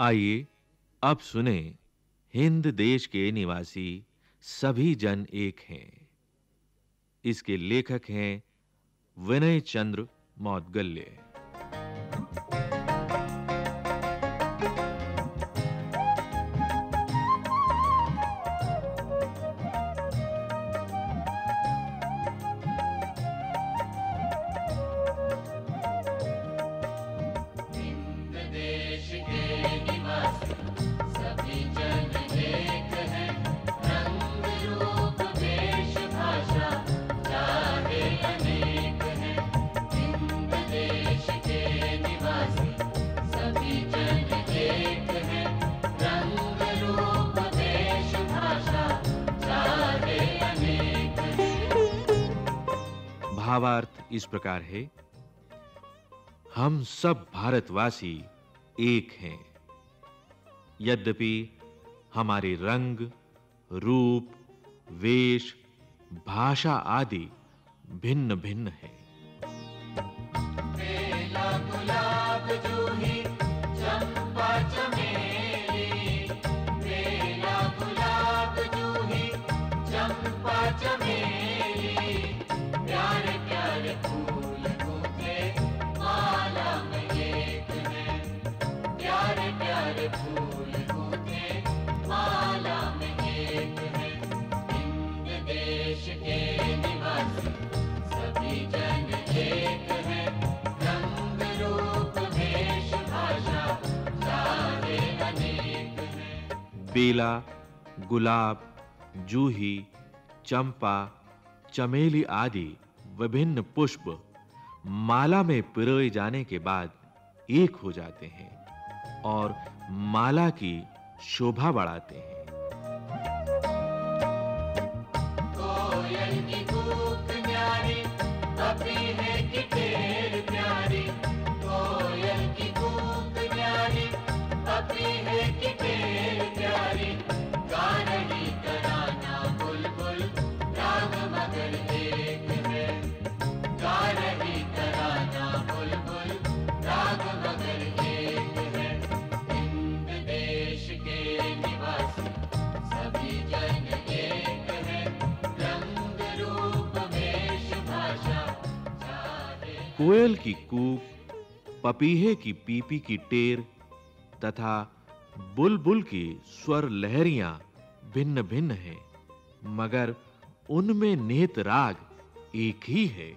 आइए, अब सुने, हिंद देश के निवासी सभी जन एक हैं। इसके लेखक हैं विनय चंद्र मौदगल्य। भावार्थ इस प्रकार है। हम सब भारतवासी एक हैं। यद्यपि हमारे रंग, रूप, वेश, भाषा आदि भिन्न-भिन्न है। बेला गुलाब जूही चंपा बेला, गुलाब, जूही, चंपा, चमेली आदि विभिन्न पुष्प माला में पिरोए जाने के बाद एक हो जाते हैं और माला की शोभा बढ़ाते हैं। कोयल की कूक पपीहे की पीपी की टेर तथा बुलबुल की स्वर लहरियाँ भिन्न-भिन्न हैं, मगर उनमें नेत राग एक ही है।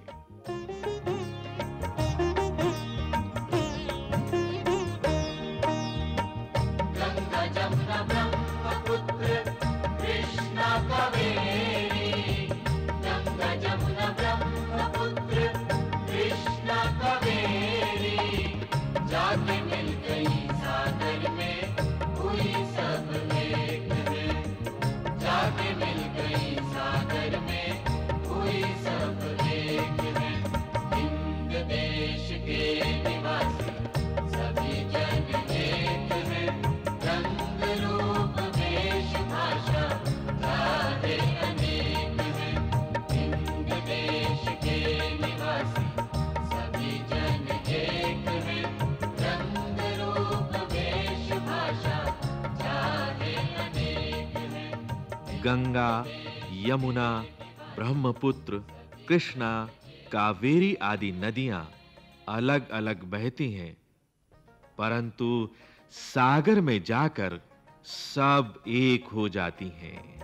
गंगा, यमुना, ब्रह्मपुत्र, कृष्णा, कावेरी आदि नदियाँ अलग-अलग बहती हैं। परंतु सागर में जाकर सब एक हो जाती हैं।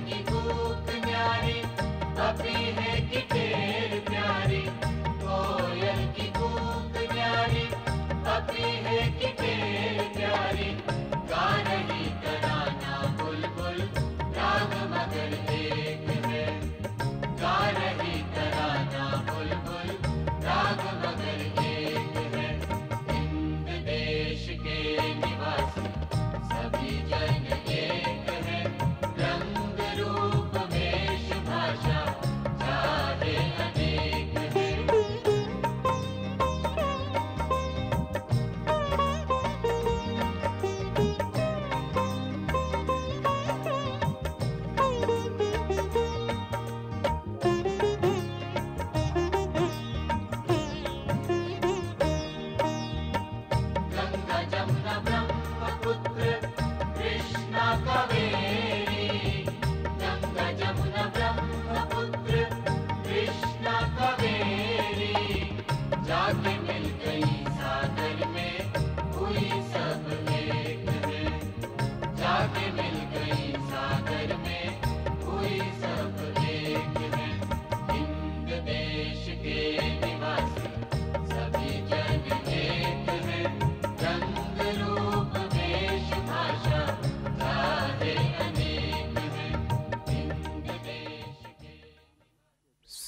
に